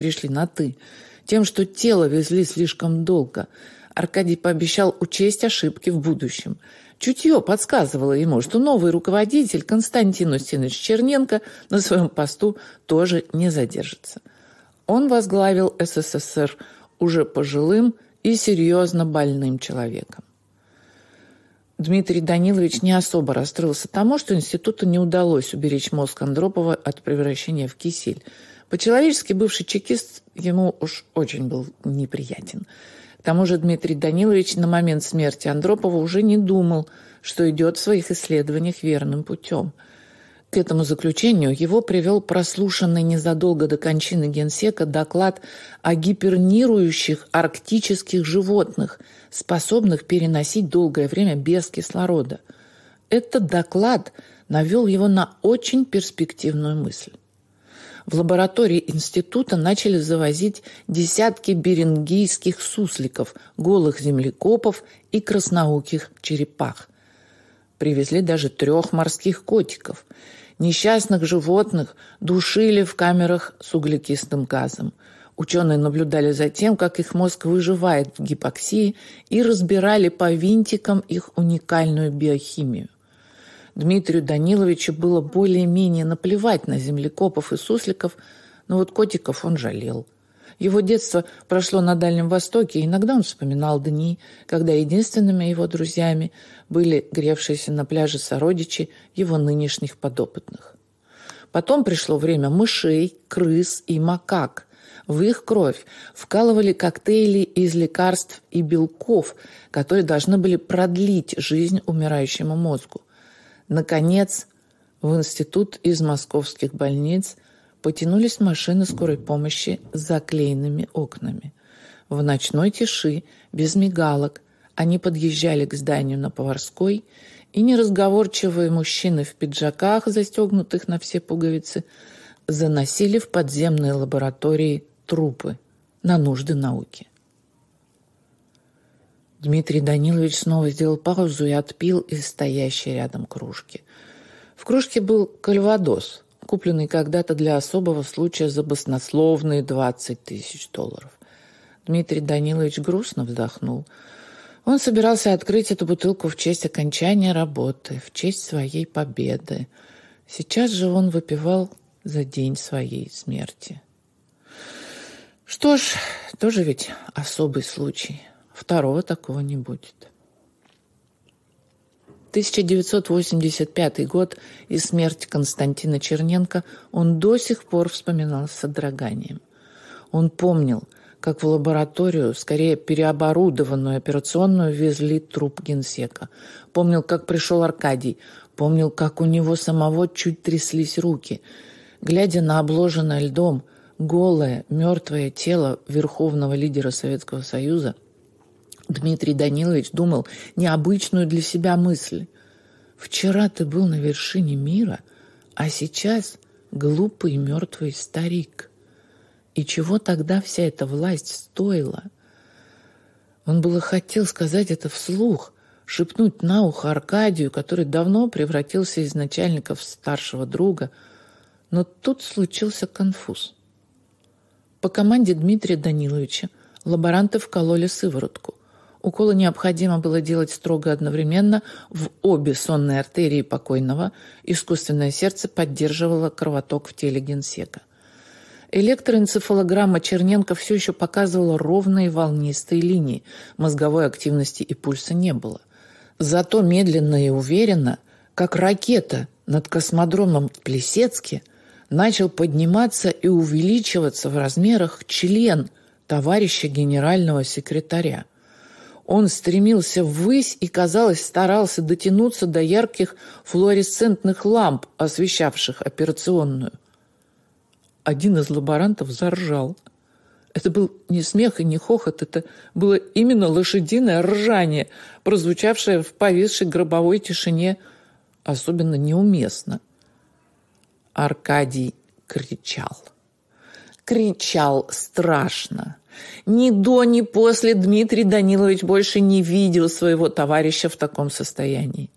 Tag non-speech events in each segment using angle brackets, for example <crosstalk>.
пришли на «ты», тем, что тело везли слишком долго, Аркадий пообещал учесть ошибки в будущем. Чутье подсказывало ему, что новый руководитель Константин Устинович Черненко на своем посту тоже не задержится. Он возглавил СССР уже пожилым и серьезно больным человеком. Дмитрий Данилович не особо расстроился тому, что институту не удалось уберечь мозг Андропова от превращения в кисель. По-человечески бывший чекист ему уж очень был неприятен. К тому же Дмитрий Данилович на момент смерти Андропова уже не думал, что идет в своих исследованиях верным путем – к этому заключению его привел прослушанный незадолго до кончины генсека доклад о гипернирующих арктических животных, способных переносить долгое время без кислорода. Этот доклад навел его на очень перспективную мысль. В лаборатории института начали завозить десятки берингийских сусликов, голых землекопов и красноуких черепах. Привезли даже трех морских котиков – Несчастных животных душили в камерах с углекислым газом. Ученые наблюдали за тем, как их мозг выживает в гипоксии и разбирали по винтикам их уникальную биохимию. Дмитрию Даниловичу было более-менее наплевать на землекопов и сусликов, но вот котиков он жалел – его детство прошло на Дальнем Востоке, и иногда он вспоминал дни, когда единственными его друзьями были гревшиеся на пляже сородичи его нынешних подопытных. Потом пришло время мышей, крыс и макак. В их кровь вкалывали коктейли из лекарств и белков, которые должны были продлить жизнь умирающему мозгу. Наконец, в институт из московских больниц – потянулись машины скорой помощи с заклеенными окнами. В ночной тиши, без мигалок, они подъезжали к зданию на Поварской, и неразговорчивые мужчины в пиджаках, застегнутых на все пуговицы, заносили в подземные лаборатории трупы на нужды науки. Дмитрий Данилович снова сделал паузу и отпил из стоящей рядом кружки. В кружке был кальвадос – купленный когда-то для особого случая за баснословные 20 тысяч долларов. Дмитрий Данилович грустно вздохнул. Он собирался открыть эту бутылку в честь окончания работы, в честь своей победы. Сейчас же он выпивал за день своей смерти. Что ж, тоже ведь особый случай. Второго такого не будет. 1985 год и смерть Константина Черненко он до сих пор вспоминал с содроганием. Он помнил, как в лабораторию, скорее переоборудованную операционную, везли труп генсека. Помнил, как пришел Аркадий. Помнил, как у него самого чуть тряслись руки. Глядя на обложенное льдом, голое, мертвое тело верховного лидера Советского Союза – Дмитрий Данилович думал необычную для себя мысль. «Вчера ты был на вершине мира, а сейчас глупый мертвый старик. И чего тогда вся эта власть стоила?» Он было хотел сказать это вслух, шепнуть на ухо Аркадию, который давно превратился из начальника в старшего друга, но тут случился конфуз. По команде Дмитрия Даниловича лаборанты вкололи сыворотку. Уколы необходимо было делать строго одновременно в обе сонные артерии покойного. Искусственное сердце поддерживало кровоток в теле генсека. Электроэнцефалограмма Черненко все еще показывала ровные волнистые линии. Мозговой активности и пульса не было. Зато медленно и уверенно, как ракета над космодромом в Плесецке, начал подниматься и увеличиваться в размерах член товарища генерального секретаря. Он стремился ввысь и, казалось, старался дотянуться до ярких флуоресцентных ламп, освещавших операционную. Один из лаборантов заржал. Это был не смех и не хохот, это было именно лошадиное ржание, прозвучавшее в повисшей гробовой тишине особенно неуместно. Аркадий кричал. Кричал страшно. Ни до, ни после Дмитрий Данилович больше не видел своего товарища в таком состоянии.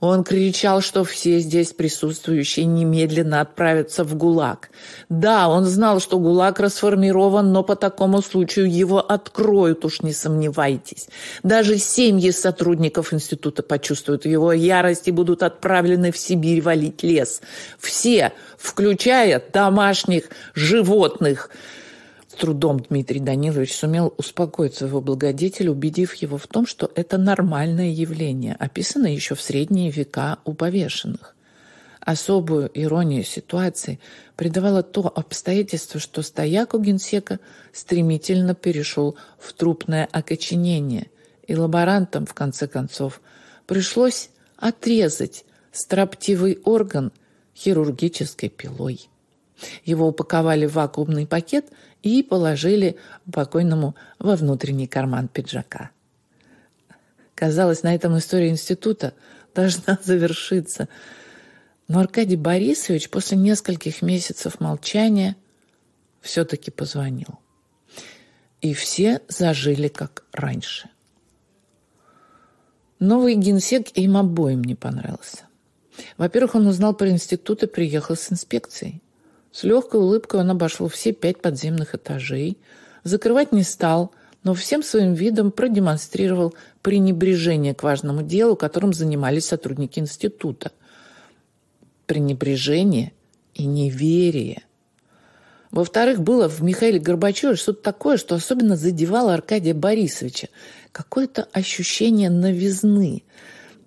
Он кричал, что все здесь присутствующие немедленно отправятся в ГУЛАГ. Да, он знал, что ГУЛАГ расформирован, но по такому случаю его откроют, уж не сомневайтесь. Даже семьи сотрудников института почувствуют его ярость и будут отправлены в Сибирь валить лес. Все, включая домашних животных – трудом Дмитрий Данилович сумел успокоить своего благодетеля, убедив его в том, что это нормальное явление, описанное еще в средние века у повешенных. Особую иронию ситуации придавало то обстоятельство, что стояк у генсека стремительно перешел в трупное окоченение, и лаборантам, в конце концов, пришлось отрезать строптивый орган хирургической пилой. Его упаковали в вакуумный пакет и положили покойному во внутренний карман пиджака. Казалось, на этом история института должна <laughs> завершиться. Но Аркадий Борисович после нескольких месяцев молчания все-таки позвонил. И все зажили как раньше. Новый генсек им обоим не понравился. Во-первых, он узнал про институт и приехал с инспекцией. С легкой улыбкой он обошел все пять подземных этажей, закрывать не стал, но всем своим видом продемонстрировал пренебрежение к важному делу, которым занимались сотрудники института. Пренебрежение и неверие. Во-вторых, было в Михаиле Горбачеве что-то такое, что особенно задевало Аркадия Борисовича. Какое-то ощущение новизны,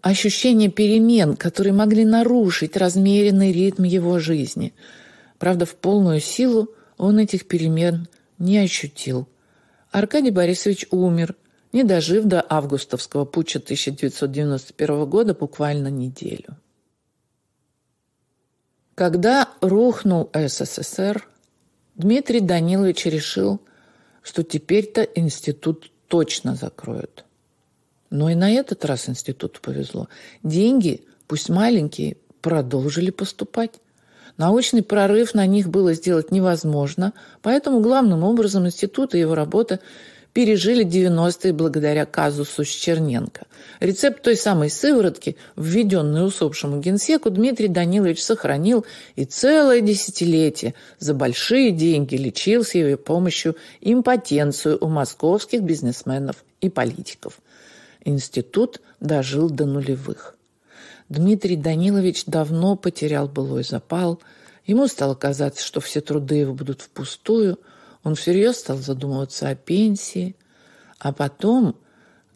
ощущение перемен, которые могли нарушить размеренный ритм его жизни – Правда, в полную силу он этих перемен не ощутил. Аркадий Борисович умер, не дожив до августовского путча 1991 года буквально неделю. Когда рухнул СССР, Дмитрий Данилович решил, что теперь-то институт точно закроют. Но и на этот раз институту повезло. Деньги, пусть маленькие, продолжили поступать. Научный прорыв на них было сделать невозможно, поэтому главным образом институт и его работа пережили 90-е благодаря казусу Черненко. Рецепт той самой сыворотки, введенный усопшему генсеку, Дмитрий Данилович сохранил и целое десятилетие за большие деньги лечил с его помощью импотенцию у московских бизнесменов и политиков. Институт дожил до нулевых. Дмитрий Данилович давно потерял былой запал. Ему стало казаться, что все труды его будут впустую. Он всерьез стал задумываться о пенсии. А потом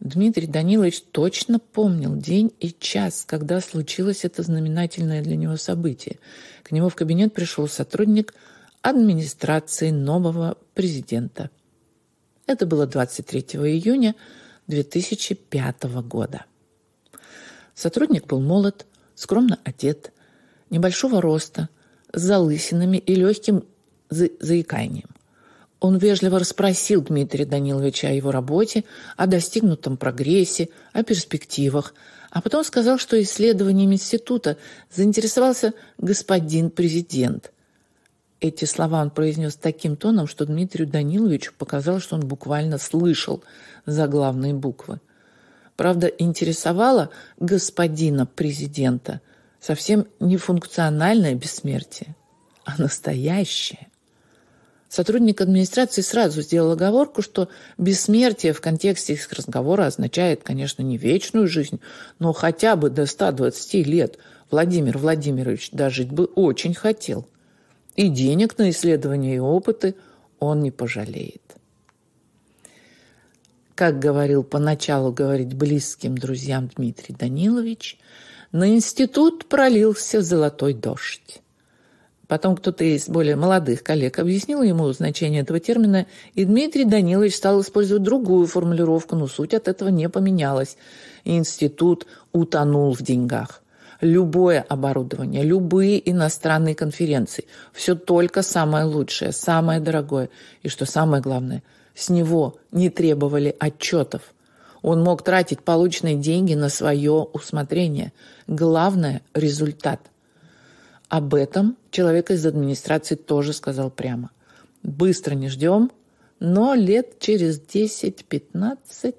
Дмитрий Данилович точно помнил день и час, когда случилось это знаменательное для него событие. К нему в кабинет пришел сотрудник администрации нового президента. Это было 23 июня 2005 года. Сотрудник был молод, скромно одет, небольшого роста, с залысинами и легким за заиканием. Он вежливо расспросил Дмитрия Даниловича о его работе, о достигнутом прогрессе, о перспективах, а потом сказал, что исследованием института заинтересовался господин президент. Эти слова он произнес таким тоном, что Дмитрию Даниловичу показалось, что он буквально слышал заглавные буквы. Правда, интересовало господина президента совсем не функциональное бессмертие, а настоящее. Сотрудник администрации сразу сделал оговорку, что бессмертие в контексте их разговора означает, конечно, не вечную жизнь, но хотя бы до 120 лет Владимир Владимирович дожить бы очень хотел. И денег на исследования и опыты он не пожалеет как говорил поначалу говорить близким друзьям Дмитрий Данилович, на институт пролился золотой дождь. Потом кто-то из более молодых коллег объяснил ему значение этого термина, и Дмитрий Данилович стал использовать другую формулировку, но суть от этого не поменялась. Институт утонул в деньгах. Любое оборудование, любые иностранные конференции, все только самое лучшее, самое дорогое. И что самое главное – с него не требовали отчетов. Он мог тратить полученные деньги на свое усмотрение. Главное – результат. Об этом человек из администрации тоже сказал прямо. Быстро не ждем, но лет через 10-15...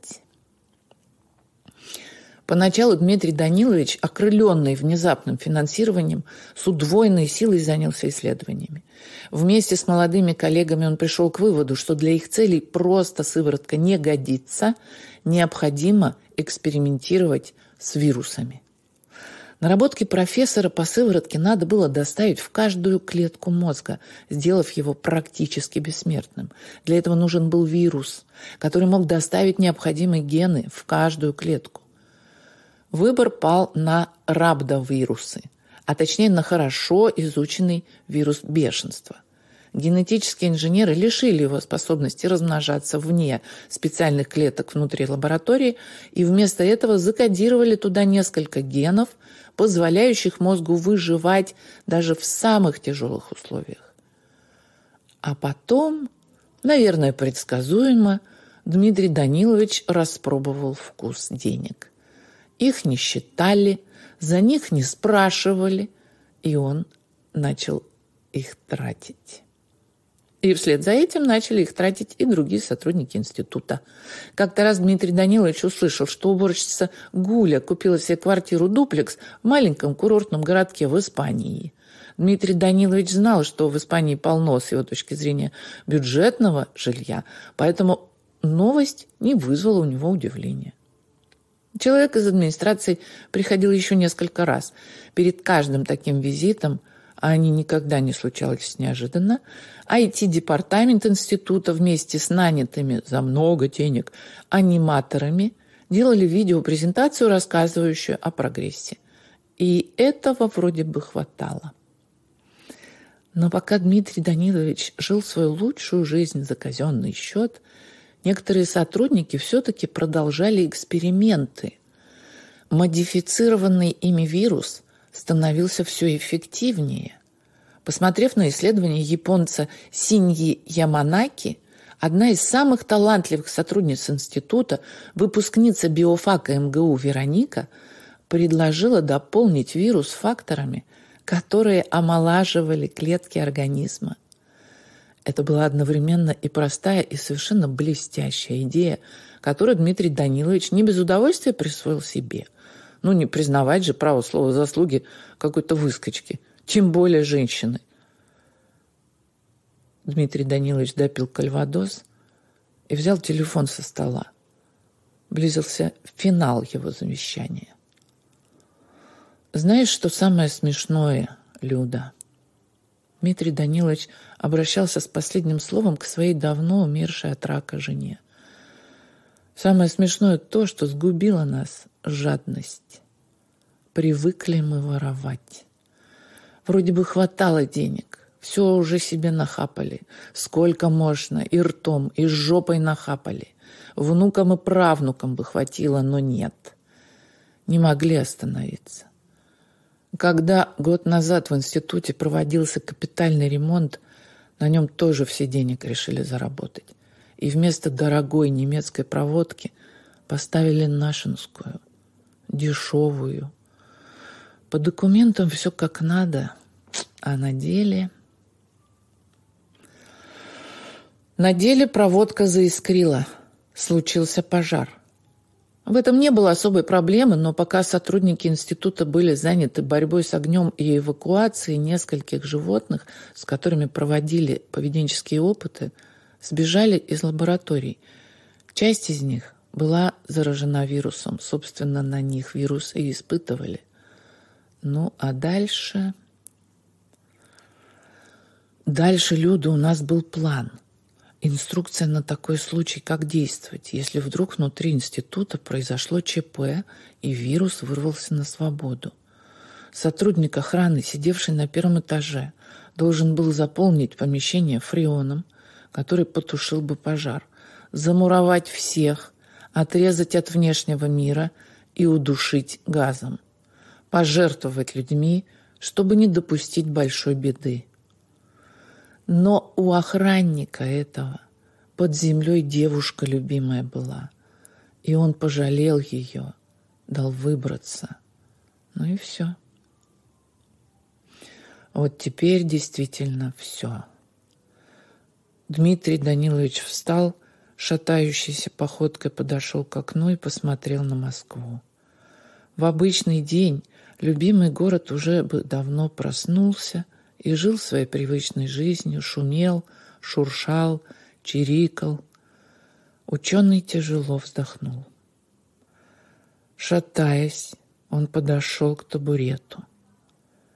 Поначалу Дмитрий Данилович, окрыленный внезапным финансированием, с удвоенной силой занялся исследованиями. Вместе с молодыми коллегами он пришел к выводу, что для их целей просто сыворотка не годится, необходимо экспериментировать с вирусами. Наработки профессора по сыворотке надо было доставить в каждую клетку мозга, сделав его практически бессмертным. Для этого нужен был вирус, который мог доставить необходимые гены в каждую клетку. Выбор пал на рабдовирусы, а точнее на хорошо изученный вирус бешенства. Генетические инженеры лишили его способности размножаться вне специальных клеток внутри лаборатории и вместо этого закодировали туда несколько генов, позволяющих мозгу выживать даже в самых тяжелых условиях. А потом, наверное, предсказуемо, Дмитрий Данилович распробовал вкус денег. Их не считали, за них не спрашивали, и он начал их тратить. И вслед за этим начали их тратить и другие сотрудники института. Как-то раз Дмитрий Данилович услышал, что уборщица Гуля купила себе квартиру-дуплекс в маленьком курортном городке в Испании. Дмитрий Данилович знал, что в Испании полно, с его точки зрения, бюджетного жилья, поэтому новость не вызвала у него удивления. Человек из администрации приходил еще несколько раз. Перед каждым таким визитом – а они никогда не случалось неожиданно, IT-департамент института вместе с нанятыми за много денег аниматорами делали видеопрезентацию, рассказывающую о прогрессе. И этого вроде бы хватало. Но пока Дмитрий Данилович жил свою лучшую жизнь за казенный счет, некоторые сотрудники все-таки продолжали эксперименты. Модифицированный ими вирус – становился все эффективнее. Посмотрев на исследование японца Синьи Яманаки, одна из самых талантливых сотрудниц института, выпускница биофака МГУ Вероника, предложила дополнить вирус факторами, которые омолаживали клетки организма. Это была одновременно и простая, и совершенно блестящая идея, которую Дмитрий Данилович не без удовольствия присвоил себе – ну, не признавать же право слова заслуги какой-то выскочки, тем более женщины. Дмитрий Данилович допил кальвадос и взял телефон со стола. Близился финал его завещания. Знаешь, что самое смешное, Люда? Дмитрий Данилович обращался с последним словом к своей давно умершей от рака жене. Самое смешное то, что сгубило нас жадность. Привыкли мы воровать. Вроде бы хватало денег, все уже себе нахапали. Сколько можно, и ртом, и жопой нахапали. Внукам и правнукам бы хватило, но нет. Не могли остановиться. Когда год назад в институте проводился капитальный ремонт, на нем тоже все денег решили заработать. И вместо дорогой немецкой проводки поставили нашинскую дешевую. По документам все как надо, а на деле... На деле проводка заискрила. Случился пожар. В этом не было особой проблемы, но пока сотрудники института были заняты борьбой с огнем и эвакуацией нескольких животных, с которыми проводили поведенческие опыты, сбежали из лабораторий. Часть из них была заражена вирусом. Собственно, на них вирус и испытывали. Ну, а дальше... Дальше, Люда, у нас был план. Инструкция на такой случай, как действовать, если вдруг внутри института произошло ЧП и вирус вырвался на свободу. Сотрудник охраны, сидевший на первом этаже, должен был заполнить помещение фреоном, который потушил бы пожар, замуровать всех, отрезать от внешнего мира и удушить газом, пожертвовать людьми, чтобы не допустить большой беды. Но у охранника этого под землей девушка любимая была, и он пожалел ее, дал выбраться. Ну и все. Вот теперь действительно все. Дмитрий Данилович встал, шатающейся походкой подошел к окну и посмотрел на Москву. В обычный день любимый город уже бы давно проснулся и жил своей привычной жизнью, шумел, шуршал, чирикал. Ученый тяжело вздохнул. Шатаясь, он подошел к табурету.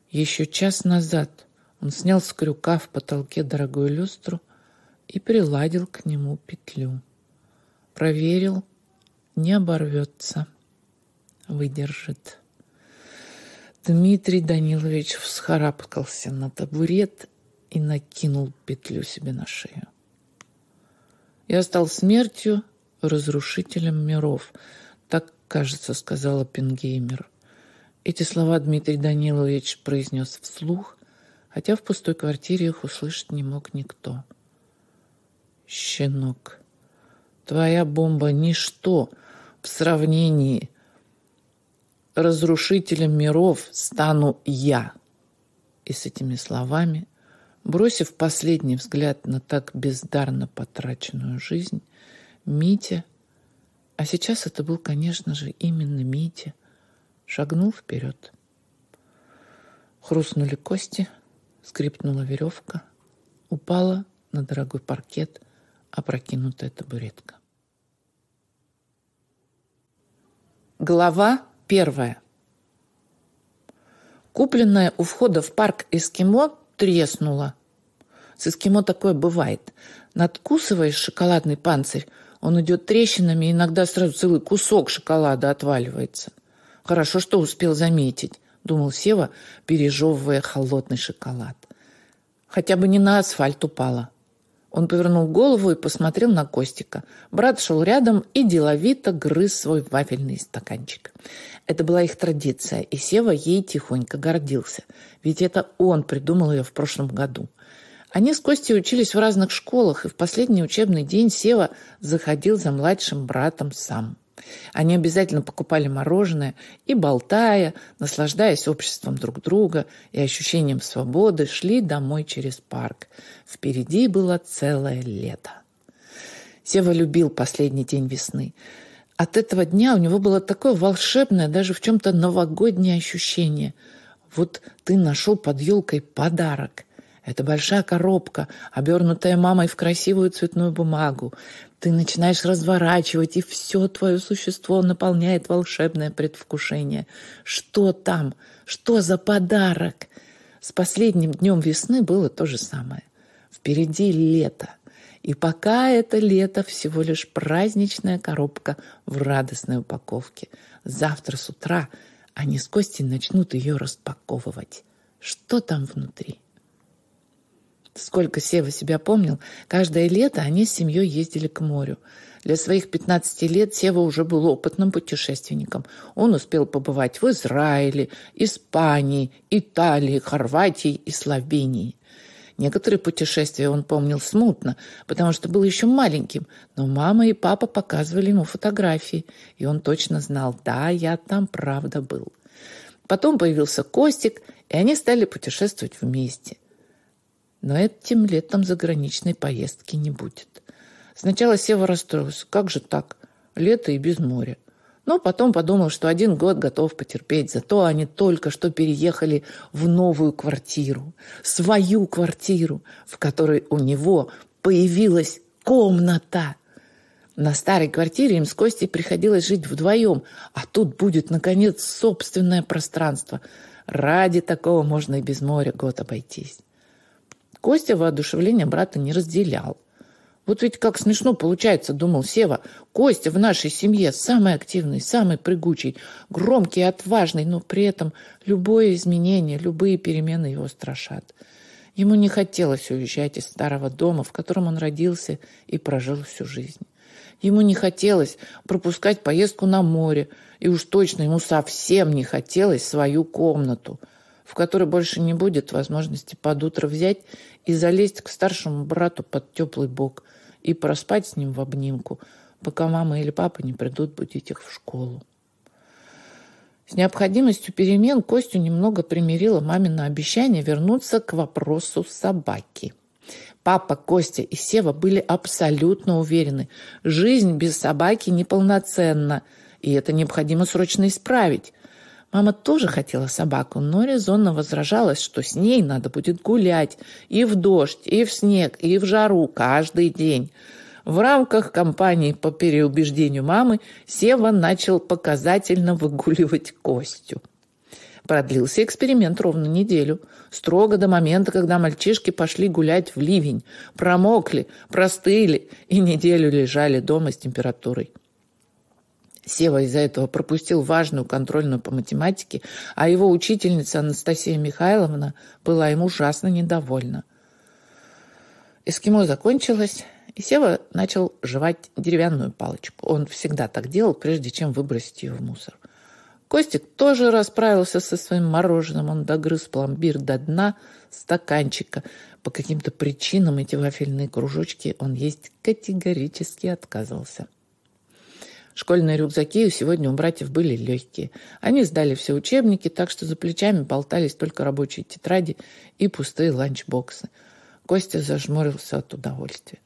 Еще час назад он снял с крюка в потолке дорогую люстру и приладил к нему петлю. Проверил, не оборвется, выдержит. Дмитрий Данилович всхарабкался на табурет и накинул петлю себе на шею. Я стал смертью разрушителем миров, так, кажется, сказала Пингеймер. Эти слова Дмитрий Данилович произнес вслух, хотя в пустой квартире их услышать не мог никто. «Щенок, твоя бомба — ничто в сравнении. Разрушителем миров стану я». И с этими словами, бросив последний взгляд на так бездарно потраченную жизнь, Митя, а сейчас это был, конечно же, именно Митя, шагнул вперед. Хрустнули кости, скрипнула веревка, упала на дорогой паркет опрокинутая табуретка. Глава первая. Купленная у входа в парк эскимо треснула. С эскимо такое бывает. Надкусываешь шоколадный панцирь, он идет трещинами, и иногда сразу целый кусок шоколада отваливается. Хорошо, что успел заметить, думал Сева, пережевывая холодный шоколад. Хотя бы не на асфальт упала. Он повернул голову и посмотрел на Костика. Брат шел рядом и деловито грыз свой вафельный стаканчик. Это была их традиция, и Сева ей тихонько гордился. Ведь это он придумал ее в прошлом году. Они с Костей учились в разных школах, и в последний учебный день Сева заходил за младшим братом сам. Они обязательно покупали мороженое и, болтая, наслаждаясь обществом друг друга и ощущением свободы, шли домой через парк. Впереди было целое лето. Сева любил последний день весны. От этого дня у него было такое волшебное, даже в чем-то новогоднее ощущение. Вот ты нашел под елкой подарок – это большая коробка, обернутая мамой в красивую цветную бумагу. Ты начинаешь разворачивать, и все твое существо наполняет волшебное предвкушение. Что там? Что за подарок? С последним днем весны было то же самое. Впереди лето. И пока это лето всего лишь праздничная коробка в радостной упаковке. Завтра с утра они с Костей начнут ее распаковывать. Что там внутри? Сколько Сева себя помнил, каждое лето они с семьей ездили к морю. Для своих 15 лет Сева уже был опытным путешественником. Он успел побывать в Израиле, Испании, Италии, Хорватии и Словении. Некоторые путешествия он помнил смутно, потому что был еще маленьким, но мама и папа показывали ему фотографии, и он точно знал, да, я там правда был. Потом появился Костик, и они стали путешествовать вместе. Но этим летом заграничной поездки не будет. Сначала Сева расстроился. Как же так? Лето и без моря. Но потом подумал, что один год готов потерпеть. Зато они только что переехали в новую квартиру. Свою квартиру, в которой у него появилась комната. На старой квартире им с Костей приходилось жить вдвоем, а тут будет, наконец, собственное пространство. Ради такого можно и без моря год обойтись. Костя воодушевление брата не разделял. Вот ведь как смешно получается, думал Сева. Костя в нашей семье самый активный, самый прыгучий, громкий, отважный, но при этом любое изменение, любые перемены его страшат. Ему не хотелось уезжать из старого дома, в котором он родился и прожил всю жизнь. Ему не хотелось пропускать поездку на море, и уж точно ему совсем не хотелось свою комнату – в которой больше не будет возможности под утро взять и залезть к старшему брату под теплый бок и проспать с ним в обнимку, пока мама или папа не придут будить их в школу. С необходимостью перемен Костю немного примирило мамино обещание вернуться к вопросу собаки. Папа, Костя и Сева были абсолютно уверены, жизнь без собаки неполноценна, и это необходимо срочно исправить. Мама тоже хотела собаку, но резонно возражалась, что с ней надо будет гулять и в дождь, и в снег, и в жару каждый день. В рамках кампании по переубеждению мамы Сева начал показательно выгуливать Костю. Продлился эксперимент ровно неделю. Строго до момента, когда мальчишки пошли гулять в ливень, промокли, простыли и неделю лежали дома с температурой. Сева из-за этого пропустил важную контрольную по математике, а его учительница Анастасия Михайловна была ему ужасно недовольна. Эскимо закончилось, и Сева начал жевать деревянную палочку. Он всегда так делал, прежде чем выбросить ее в мусор. Костик тоже расправился со своим мороженым. Он догрыз пломбир до дна стаканчика. По каким-то причинам эти вафельные кружочки он есть категорически отказывался. Школьные рюкзаки сегодня у братьев были легкие. Они сдали все учебники, так что за плечами болтались только рабочие тетради и пустые ланчбоксы. Костя зажмурился от удовольствия.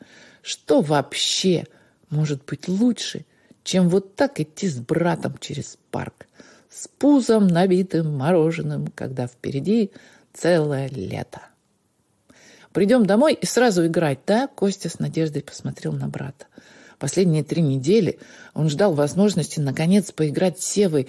Что вообще может быть лучше, чем вот так идти с братом через парк? С пузом, набитым мороженым, когда впереди целое лето. Придем домой и сразу играть, да? Костя с надеждой посмотрел на брата. Последние три недели. Он ждал возможности наконец поиграть с Севой